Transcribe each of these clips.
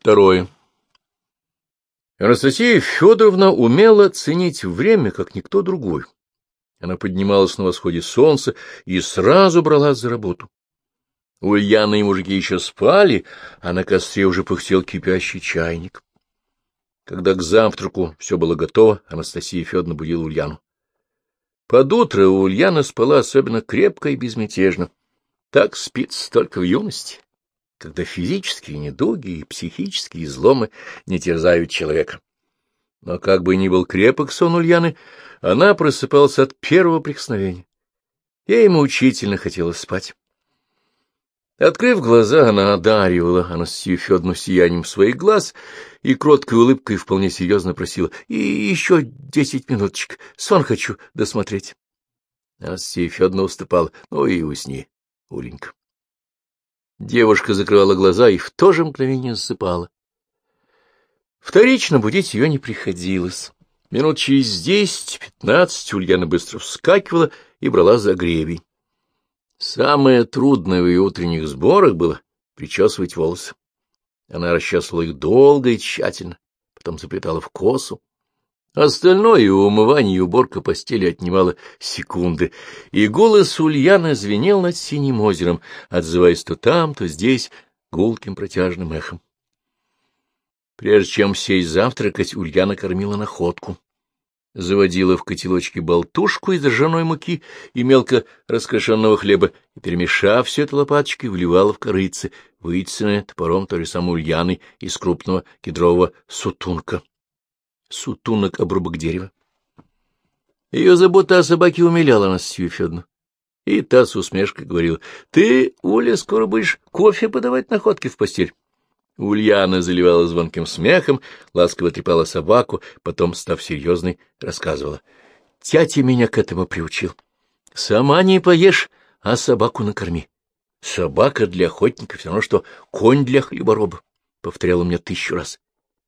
Второе. Анастасия Федоровна умела ценить время, как никто другой. Она поднималась на восходе солнца и сразу бралась за работу. Ульяна и мужики еще спали, а на костре уже пыхтел кипящий чайник. Когда к завтраку все было готово, Анастасия Федоровна будила Ульяну. Под утро Ульяна спала особенно крепко и безмятежно. Так спится только в юности, когда физические недуги и психические изломы не терзают человека. Но как бы ни был крепок сон Ульяны, она просыпалась от первого прикосновения. Ей мучительно хотелось спать. Открыв глаза, она одаривала Анастасию Федоровну сиянием своих глаз и кроткой улыбкой вполне серьезно просила. — И еще десять минуточек, сон хочу досмотреть. Анастасия Федоровна уступала. — Ну и усни, Уленька. Девушка закрывала глаза и в то же мгновение засыпала. Вторично будить ее не приходилось. Минут через десять-пятнадцать Ульяна быстро вскакивала и брала за гребень. Самое трудное в ее утренних сборах было причесывать волосы. Она расчесывала их долго и тщательно, потом заплетала в косу. Остальное умывание и уборка постели отнимало секунды, и голос Ульяны звенел над синим озером, отзываясь то там, то здесь гулким протяжным эхом. Прежде чем сесть завтракать, Ульяна кормила находку заводила в котелочке болтушку из ржаной муки и мелко раскрошенного хлеба и, перемешав все это лопаточкой, вливала в корыце, вытесанное топором той же самой ульяны из крупного кедрового сутунка. Сутунок — обрубок дерева. Ее забота о собаке умиляла Анастасию Федоровну. И та с усмешкой говорила, — Ты, Уля, скоро будешь кофе подавать находки в постель. Ульяна заливала звонким смехом, ласково трепала собаку, потом, став серьезной, рассказывала. — Тятя меня к этому приучил. Сама не поешь, а собаку накорми. Собака для охотника все равно, что конь для хлебороба, — повторяла мне тысячу раз.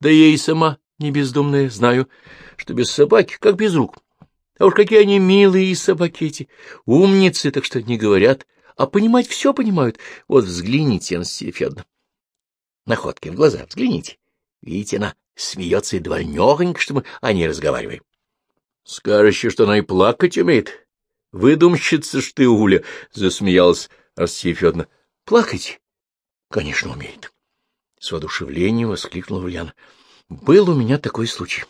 Да и сама, не бездумная, знаю, что без собаки, как без рук. А уж какие они милые собаки эти, умницы, так что не говорят, а понимать все понимают. Вот взгляните, Анастасия Федоровна. Находки в глаза взгляните. Видите, она смеется и довольнёхонько, что мы о ней разговариваем. Скажешь, что она и плакать умеет. Выдумщица ж ты, Уля, — засмеялась Арсия Федоровна. — Плакать? Конечно, умеет. С воодушевлением воскликнула Ульяна. — Был у меня такой случай.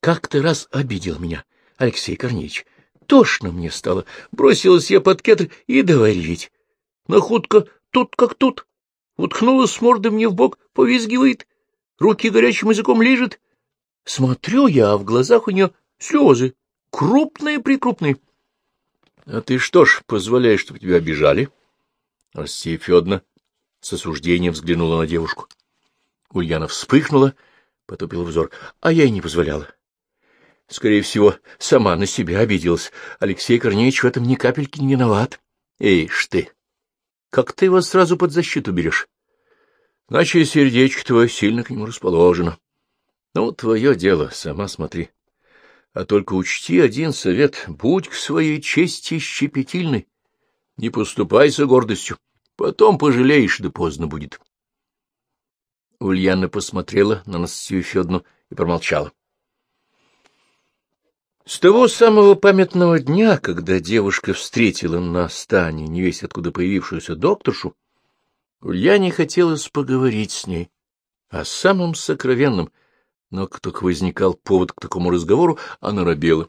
Как ты раз обидел меня, Алексей Корнеевич. Тошно мне стало. Бросилась я под кедр и давай реветь. Находка тут как тут уткнулась мордой мне в бок, повизгивает, руки горячим языком лежит. Смотрю я, а в глазах у нее слезы, крупные-прикрупные. — А ты что ж, позволяешь, чтобы тебя обижали? Россия Федоровна с осуждением взглянула на девушку. Ульяна вспыхнула, потупила взор. А я и не позволяла. Скорее всего, сама на себя обиделась. Алексей Корнеевич в этом ни капельки не виноват. Эй, ж ты! Как ты его сразу под защиту берешь? Значит, сердечко твое сильно к нему расположено. Ну, твое дело, сама смотри. А только учти один совет — будь к своей чести щепетильной. Не поступайся гордостью, потом пожалеешь, да поздно будет. Ульяна посмотрела на Настасью Федоровну и промолчала. С того самого памятного дня, когда девушка встретила на стане невесть откуда появившуюся докторшу, Ульяне хотелось поговорить с ней о самом сокровенном, но как только возникал повод к такому разговору, она робела,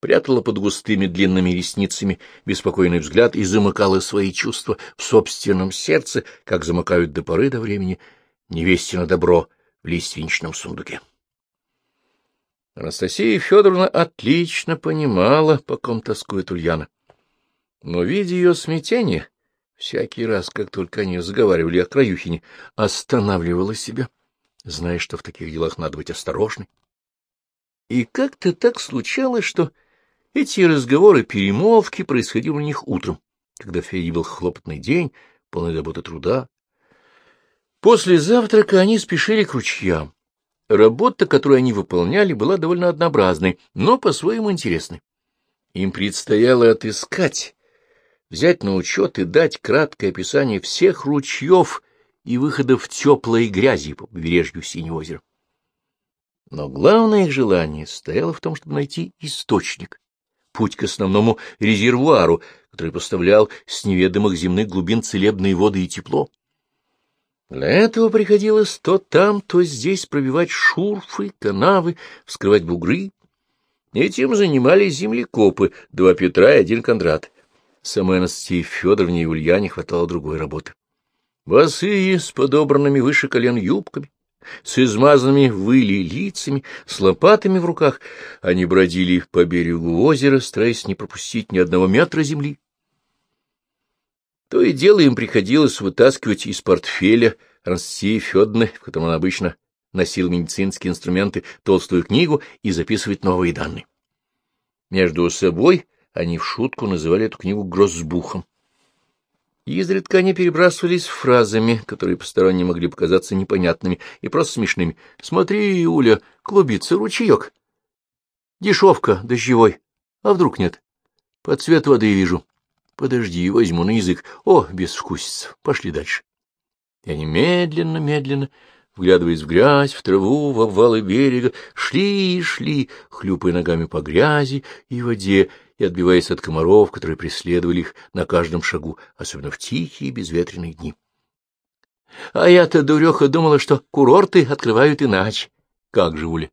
прятала под густыми длинными ресницами беспокойный взгляд и замыкала свои чувства в собственном сердце, как замыкают до поры до времени невесте на добро в лиственничном сундуке. Анастасия Федоровна отлично понимала, по ком тоскует Ульяна. Но, видя ее смятение, всякий раз, как только они разговаривали о Краюхине, останавливала себя, зная, что в таких делах надо быть осторожной. И как-то так случалось, что эти разговоры, перемолвки происходили у них утром, когда впереди был хлопотный день, полный заботы труда. После завтрака они спешили к ручьям. Работа, которую они выполняли, была довольно однообразной, но по-своему интересной. Им предстояло отыскать, взять на учет и дать краткое описание всех ручьев и выходов теплой грязи по побережью Синего озера. Но главное их желание стояло в том, чтобы найти источник, путь к основному резервуару, который поставлял с неведомых земных глубин целебные воды и тепло. Для этого приходилось то там, то здесь пробивать шурфы, канавы, вскрывать бугры. Этим занимались землекопы, два Петра и один Кондрат. Самой Анастасии Федоровне и Ульяне хватало другой работы. Босые, с подобранными выше колен юбками, с измазанными выли лицами, с лопатами в руках, они бродили по берегу озера, стараясь не пропустить ни одного метра земли. То и дело им приходилось вытаскивать из портфеля Анастасии Федоровны, в котором он обычно носил медицинские инструменты, толстую книгу и записывать новые данные. Между собой они в шутку называли эту книгу «Гроссбухом». Изредка они перебрасывались фразами, которые посторонним могли показаться непонятными и просто смешными. «Смотри, Уля, клубится ручеек. Дешевка, дождевой. А вдруг нет? По цвету воды вижу. Подожди, возьму на язык. О, безвкусица. Пошли дальше». И они медленно-медленно, вглядываясь в грязь, в траву, в обвалы берега, шли и шли, хлюпая ногами по грязи и воде, и отбиваясь от комаров, которые преследовали их на каждом шагу, особенно в тихие безветренные дни. А я-то, дуреха, думала, что курорты открывают иначе. Как же, Уля?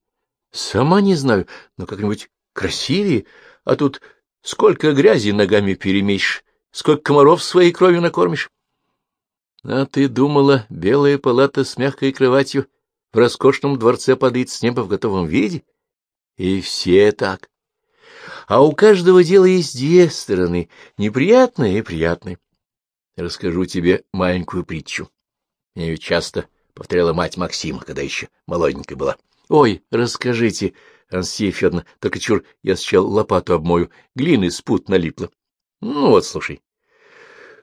Сама не знаю, но как-нибудь красивее, а тут сколько грязи ногами перемещешь, сколько комаров своей кровью накормишь. А ты думала, белая палата с мягкой кроватью в роскошном дворце падает с неба в готовом виде? И все так. А у каждого дела есть две стороны, неприятные и приятные. Расскажу тебе маленькую притчу. Мне ее часто повторяла мать Максима, когда еще молоденькая была. — Ой, расскажите, Ансия Федоровна, только чур, я сначала лопату обмою, глины спут налипло. Ну вот, слушай.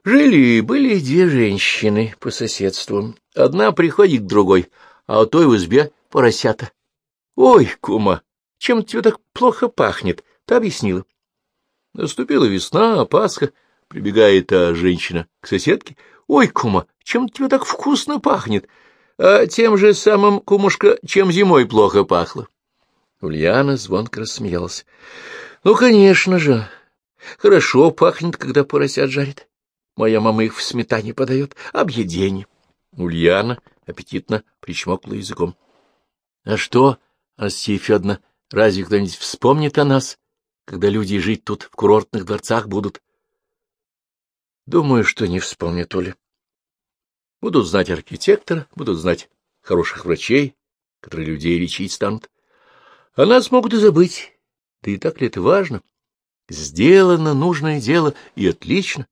Жили-были две женщины по соседству. Одна приходит к другой, а у той в избе поросята. — Ой, кума, чем тебе так плохо пахнет? Та объяснила. Наступила весна, Пасха. Прибегает та женщина к соседке. — Ой, кума, чем тебе так вкусно пахнет? А тем же самым, кумушка, чем зимой плохо пахло. Ульяна звонко рассмеялась. — Ну, конечно же. Хорошо пахнет, когда поросят жарит. Моя мама их в сметане подает. Объедение. Ульяна аппетитно причмокла языком. — А что, Анастасия Федоровна, разве кто-нибудь вспомнит о нас? когда люди жить тут в курортных дворцах будут. Думаю, что не вспомнят, Оля. Будут знать архитектора, будут знать хороших врачей, которые людей лечить станут. А нас могут и забыть. Да и так ли это важно? Сделано нужное дело, и отлично.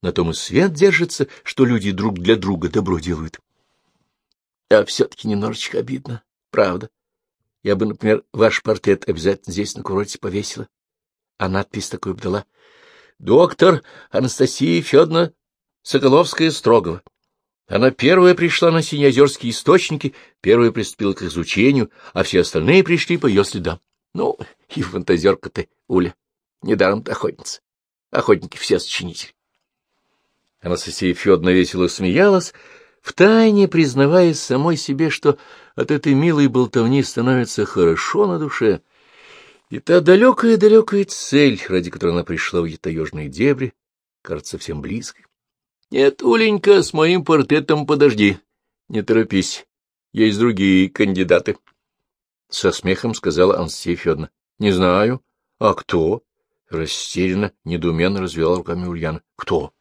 На том и свет держится, что люди друг для друга добро делают. А все-таки немножечко обидно, правда. Я бы, например, ваш портрет обязательно здесь на курорте повесила а надпись такую дала. Доктор Анастасия Федоровна Соколовская-Строгова. Она первая пришла на синеозерские источники, первая приступила к изучению, а все остальные пришли по ее следам. Ну, и фантазерка ты, Уля, недаром ты охотница. Охотники все сочинители. Анастасия Федоровна весело смеялась, втайне признаваясь самой себе, что от этой милой болтовни становится хорошо на душе, и та далекая-далекая цель, ради которой она пришла в таежные дебри, кажется совсем близкой. Нет, Уленька, с моим портретом подожди, не торопись, есть другие кандидаты. Со смехом сказала Анастасия Федоровна. — Не знаю. — А кто? — растерянно, недоуменно развела руками Ульяна. — Кто?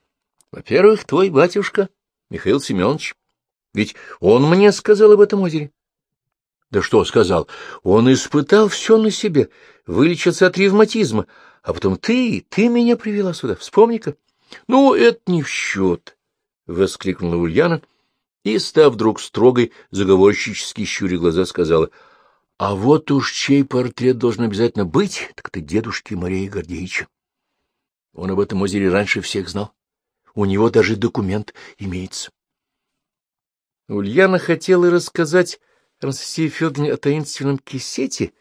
— Во-первых, твой батюшка, Михаил Семенович. Ведь он мне сказал об этом озере. Да что сказал? Он испытал все на себе, вылечился от ревматизма. А потом ты, ты меня привела сюда, вспомни-ка. Ну, это не в счет, — воскликнула Ульяна и, став вдруг строгой, заговорщически щуря глаза, сказала, — А вот уж чей портрет должен обязательно быть, так ты дедушки Марии Гордеевича. Он об этом озере раньше всех знал. У него даже документ имеется. Ульяна хотела рассказать Анастасии Федоровне о таинственном кисете,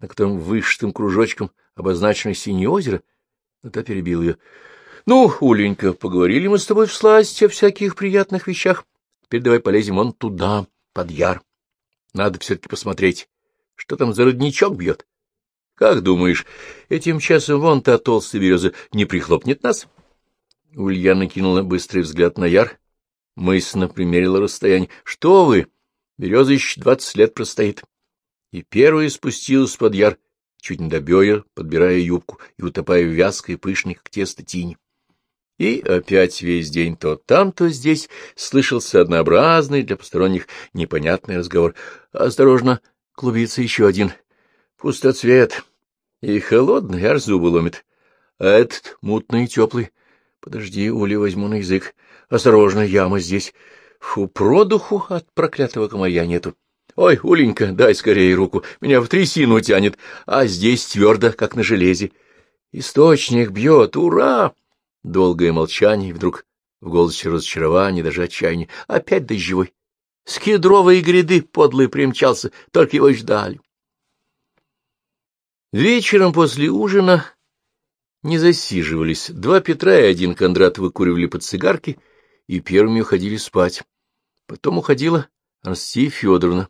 на котором вышитым кружочком обозначено синее озеро, но та перебил ее. — Ну, Уленька, поговорили мы с тобой в сласть о всяких приятных вещах, Теперь давай полезем вон туда, под яр. Надо все-таки посмотреть, что там за родничок бьет. Как думаешь, этим часом вон та толстая береза не прихлопнет нас? Ульяна кинула быстрый взгляд на яр, мысленно примерила расстояние. — Что вы? Береза еще двадцать лет простоит. И первая спустилась под яр, чуть не до бедер, подбирая юбку и утопая в вязкой пышной, как тесто, тени. И опять весь день то там, то здесь слышался однообразный для посторонних непонятный разговор. Осторожно, клубится еще один. Пустоцвет. И холодный, аж зубы ломит. А этот мутный и теплый. Подожди, Ули, возьму на язык. Осторожно, яма здесь. Фу, продуху от проклятого комарья нету. Ой, Уленька, дай скорее руку, меня в трясину тянет, а здесь твердо, как на железе. Источник бьет, ура! Долгое молчание, вдруг в голосе разочарования, даже отчаяния. Опять дождевой. С кедровой гряды подлый примчался, только его ждали. Вечером после ужина не засиживались. Два Петра и один Кондрат выкуривали под цигарки и первыми уходили спать. Потом уходила Анастасия Федоровна.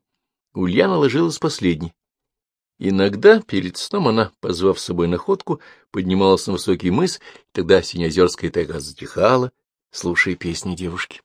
Ульяна ложилась последней. Иногда перед сном она, позвав с собой находку, поднималась на высокий мыс, тогда Синеозерская тайга затихала, слушая песни девушки.